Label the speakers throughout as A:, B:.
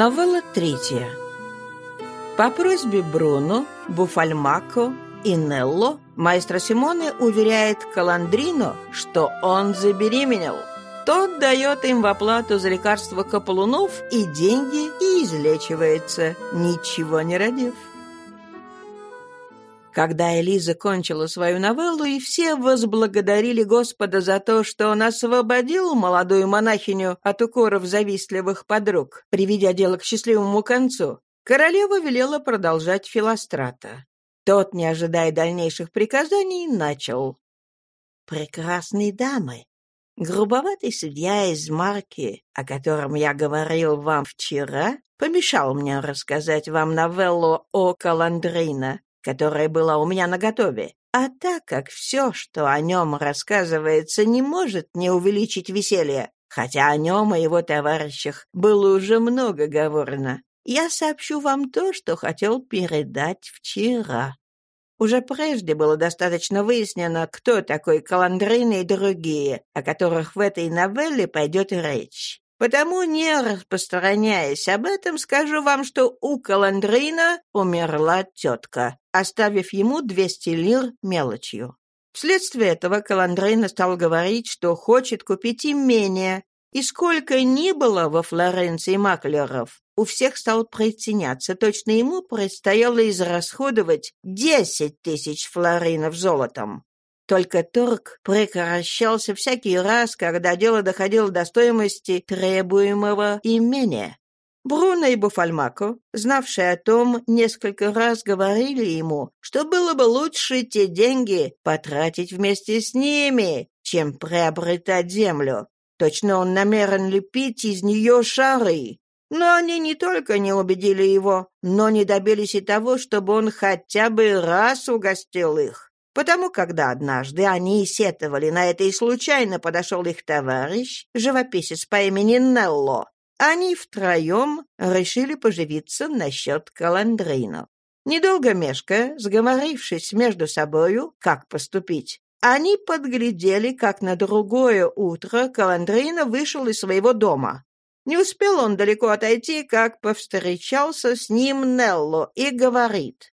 A: Новелла третья. По просьбе Бруно, Буфальмако и Нелло маэстро Симоне уверяет Каландрино, что он забеременел. Тот дает им в оплату за лекарство каполунов и деньги и излечивается, ничего не родив. Когда Элиза кончила свою новеллу, и все возблагодарили Господа за то, что он освободил молодую монахиню от укоров завистливых подруг, приведя дело к счастливому концу, королева велела продолжать Филострата. Тот, не ожидая дальнейших приказаний, начал. «Прекрасные дамы, грубоватый судья из Марки, о котором я говорил вам вчера, помешал мне рассказать вам новеллу о Каландрино, которая была у меня наготове. А так как все, что о нем рассказывается, не может не увеличить веселье, хотя о нем и его товарищах было уже много говорено, я сообщу вам то, что хотел передать вчера. Уже прежде было достаточно выяснено, кто такой Каландрин и другие, о которых в этой новелле пойдет речь. Потому, не распространяясь об этом, скажу вам, что у Каландрина умерла тетка, оставив ему 200 лир мелочью. Вследствие этого Каландрина стал говорить, что хочет купить имение, и сколько ни было во Флоренции маклеров, у всех стал притеняться. Точно ему предстояло израсходовать 10 тысяч флоринов золотом. Только торг прекращался всякий раз, когда дело доходило до стоимости требуемого имения. Бруно и Буфальмако, знавшие о том, несколько раз говорили ему, что было бы лучше те деньги потратить вместе с ними, чем приобретать землю. Точно он намерен лепить из нее шары. Но они не только не убедили его, но не добились и того, чтобы он хотя бы раз угостил их. Потому, когда однажды они сетовали на это и случайно подошел их товарищ, живописец по имени Нелло, они втроем решили поживиться насчет Каландрина. Недолго мешкая, сговорившись между собою, как поступить, они подглядели, как на другое утро Каландрина вышел из своего дома. Не успел он далеко отойти, как повстречался с ним Нелло и говорит.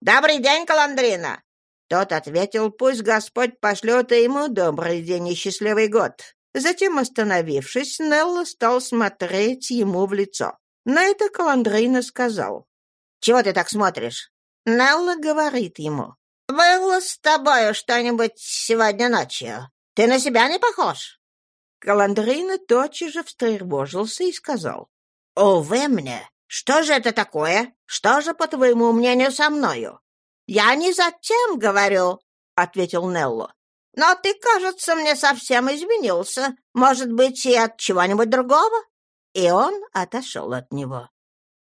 A: «Добрый день, Каландрина! Тот ответил, пусть Господь пошлет ему добрый день и счастливый год. Затем, остановившись, Нелло стал смотреть ему в лицо. На это Каландрейна сказал. «Чего ты так смотришь?» Нелло говорит ему. «Было с тобою что-нибудь сегодня ночью? Ты на себя не похож?» Каландрина тотчас же встревожился и сказал. «Увы мне! Что же это такое? Что же, по твоему мнению, со мною? «Я не затем говорю», — ответил Нелло. «Но ты, кажется, мне совсем изменился. Может быть, и от чего-нибудь другого?» И он отошел от него.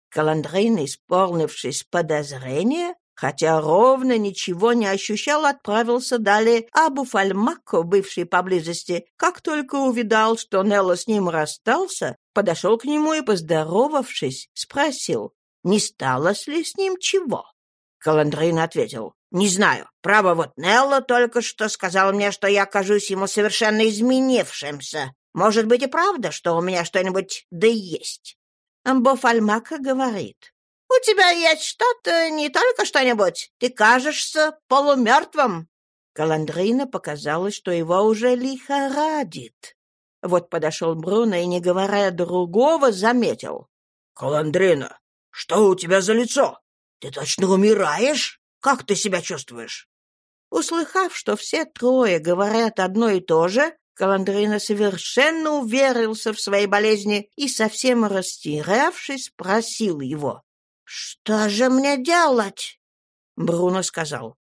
A: Каландрин, исполнившись подозрения, хотя ровно ничего не ощущал, отправился далее, а Буфальмако, бывший поблизости, как только увидал, что Нелло с ним расстался, подошел к нему и, поздоровавшись, спросил, не сталось ли с ним чего. Каландрин ответил. «Не знаю. Право, вот Нелло только что сказал мне, что я кажусь ему совершенно изменившимся. Может быть и правда, что у меня что-нибудь да есть?» Амбофальмака говорит. «У тебя есть что-то, не только что-нибудь. Ты кажешься полумертвым». Каландрина показалось, что его уже лихорадит. Вот подошел Бруно и, не говоря другого, заметил. «Каландрина, что у тебя за лицо? «Ты точно умираешь? Как ты себя чувствуешь?» Услыхав, что все трое говорят одно и то же, Каландрина совершенно уверился в своей болезни и, совсем растерявшись, спросил его. «Что же мне делать?» Бруно сказал.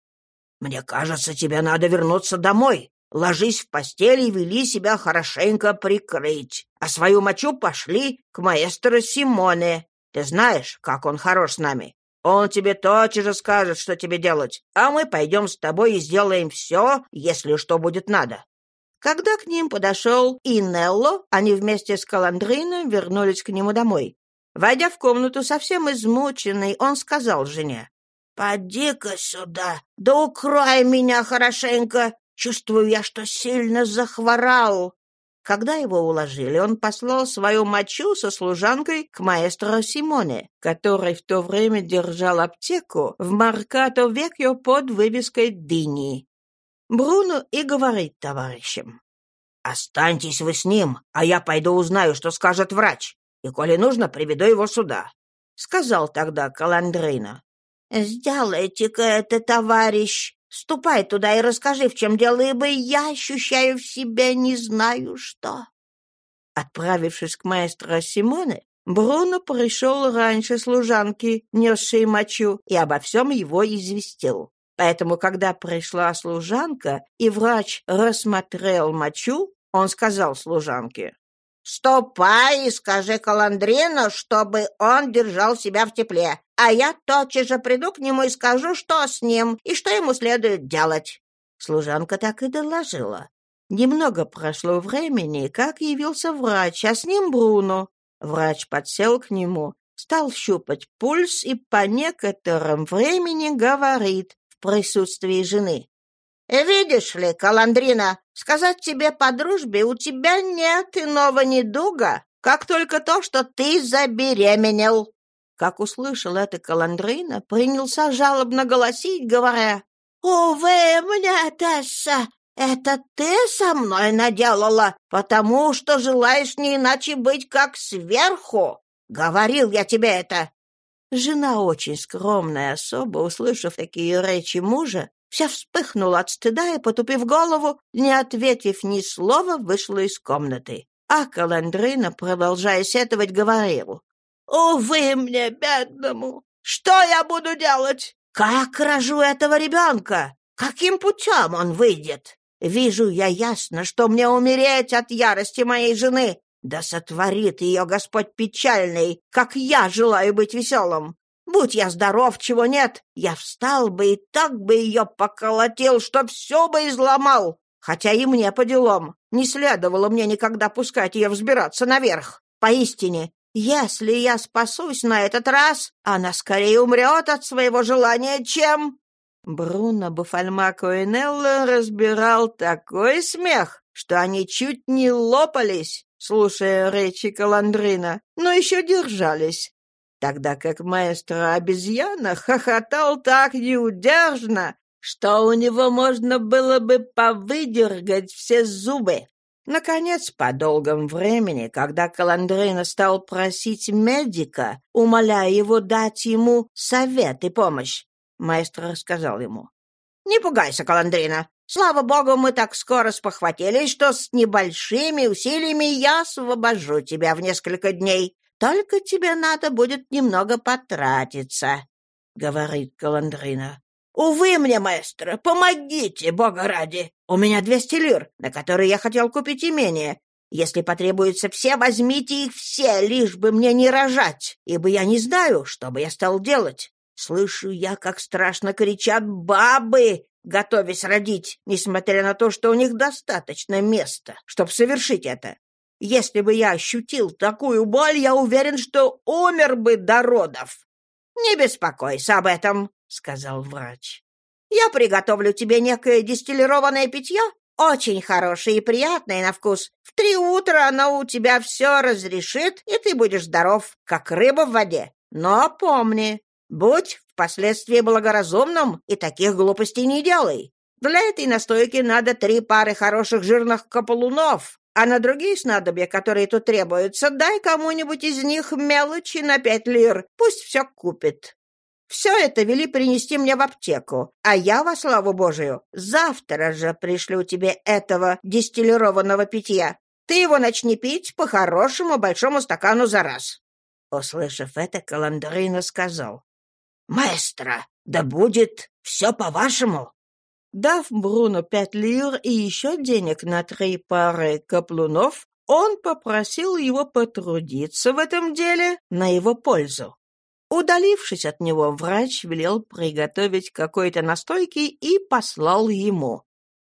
A: «Мне кажется, тебе надо вернуться домой. Ложись в постель и вели себя хорошенько прикрыть. А свою мочу пошли к маэстро Симоне. Ты знаешь, как он хорош с нами. Он тебе тотчас же скажет, что тебе делать, а мы пойдем с тобой и сделаем все, если что будет надо». Когда к ним подошел и Нелло, они вместе с Каландрино вернулись к нему домой. Войдя в комнату совсем измученный, он сказал жене, «Поди-ка сюда, да укрой меня хорошенько. Чувствую я, что сильно захворал». Когда его уложили, он послал свою мочу со служанкой к маэстро Симоне, который в то время держал аптеку в Маркато Векьо под вывеской «Дыни». Бруно и говорит товарищам. «Останьтесь вы с ним, а я пойду узнаю, что скажет врач, и, коли нужно, приведу его сюда», — сказал тогда Каландрина. «Сделайте-ка это, товарищ. Ступай туда и расскажи, в чем дело, ибо я ощущаю в себе не знаю что». Отправившись к маэстро Симоне, Бруно пришел раньше служанки, несшей мочу, и обо всем его известил. Поэтому, когда пришла служанка, и врач рассмотрел мочу, он сказал служанке, «Ступай и скажи Каландрину, чтобы он держал себя в тепле, а я тотчас же приду к нему и скажу, что с ним и что ему следует делать». Служанка так и доложила. Немного прошло времени, как явился врач, а с ним Бруно. Врач подсел к нему, стал щупать пульс и по некотором времени говорит в присутствии жены. «Видишь ли, Каландрина, сказать тебе по дружбе, у тебя нет иного недуга, как только то, что ты забеременел». Как услышал это Каландрина, принялся жалобно голосить, говоря, «Увы мне, Тесса, это ты со мной наделала, потому что желаешь не иначе быть, как сверху. Говорил я тебе это». Жена очень скромная особа, услышав такие речи мужа, Вся вспыхнула от стыда и, потупив голову, не ответив ни слова, вышла из комнаты. А Каландрина, продолжая сетовать, говорил. «Увы мне, бедному! Что я буду делать? Как рожу этого ребенка? Каким путем он выйдет? Вижу я ясно, что мне умереть от ярости моей жены. Да сотворит ее Господь печальный, как я желаю быть веселым. Будь я здоров, чего нет, я встал бы и так бы ее поколотил, что все бы изломал. Хотя и мне по делам. Не следовало мне никогда пускать ее взбираться наверх. Поистине, если я спасусь на этот раз, она скорее умрет от своего желания, чем...» Бруно Буфальмако и Нелло разбирал такой смех, что они чуть не лопались, слушая речи Каландрина, но еще держались тогда как маэстро-обезьяна хохотал так неудержно, что у него можно было бы повыдергать все зубы. Наконец, по долгом времени, когда Каландрина стал просить медика, умоляя его дать ему совет и помощь, маэстро сказал ему, «Не пугайся, Каландрина. Слава богу, мы так скоро спохватились, что с небольшими усилиями я освобожу тебя в несколько дней. Только тебе надо будет немного потратиться, — говорит Каландрина. «Увы мне, маэстро, помогите, бога ради! У меня двести лир, на которые я хотел купить имение. Если потребуется все, возьмите их все, лишь бы мне не рожать, ибо я не знаю, что бы я стал делать. Слышу я, как страшно кричат бабы, готовясь родить, несмотря на то, что у них достаточно места, чтобы совершить это. Если бы я ощутил такую боль, я уверен, что умер бы до родов. Не беспокойся об этом, сказал врач. Я приготовлю тебе некое дистиллированное питье, очень хорошее и приятное на вкус. В три утра оно у тебя все разрешит, и ты будешь здоров, как рыба в воде. Но помни, будь впоследствии благоразумным и таких глупостей не делай. Для этой настойки надо три пары хороших жирных каполунов, а на другие снадобья, которые тут требуются, дай кому-нибудь из них мелочи на пять лир. Пусть все купит. Все это вели принести мне в аптеку, а я, во славу Божию, завтра же пришлю тебе этого дистиллированного питья. Ты его начни пить по хорошему большому стакану за раз». Услышав это, Каландрина сказал. «Маэстро, да будет все по-вашему». Дав Бруно пять лир и еще денег на три пары каплунов, он попросил его потрудиться в этом деле на его пользу. Удалившись от него, врач велел приготовить какой-то настойки и послал ему.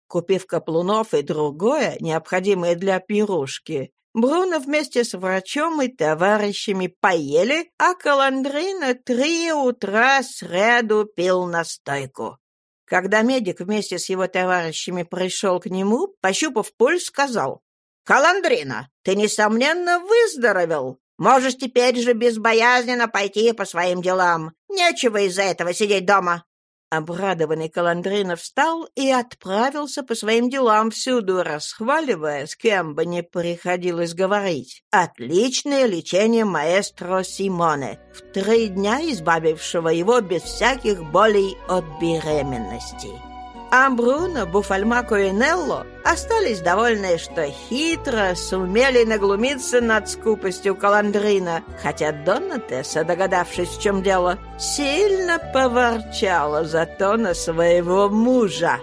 A: Купив каплунов и другое, необходимое для пирушки, Бруно вместе с врачом и товарищами поели, а Каландрина три утра среду пил настойку. Когда медик вместе с его товарищами пришел к нему, пощупав пульс, сказал,
B: «Каландрина, ты, несомненно, выздоровел. Можешь теперь же безбоязненно пойти по своим делам. Нечего из-за этого сидеть дома».
A: Обрадованный Каландрина встал и отправился по своим делам, всюду расхваливая, с кем бы ни приходилось говорить. Отличное лечение маэстро Симоне, в три дня избавившего его без всяких болей от беременности. А Бруно, Буфальмако и Нелло остались довольны, что хитро сумели наглумиться над скупостью Каландрина, хотя Донатесса, догадавшись, в чем дело, сильно поворчала зато на своего мужа.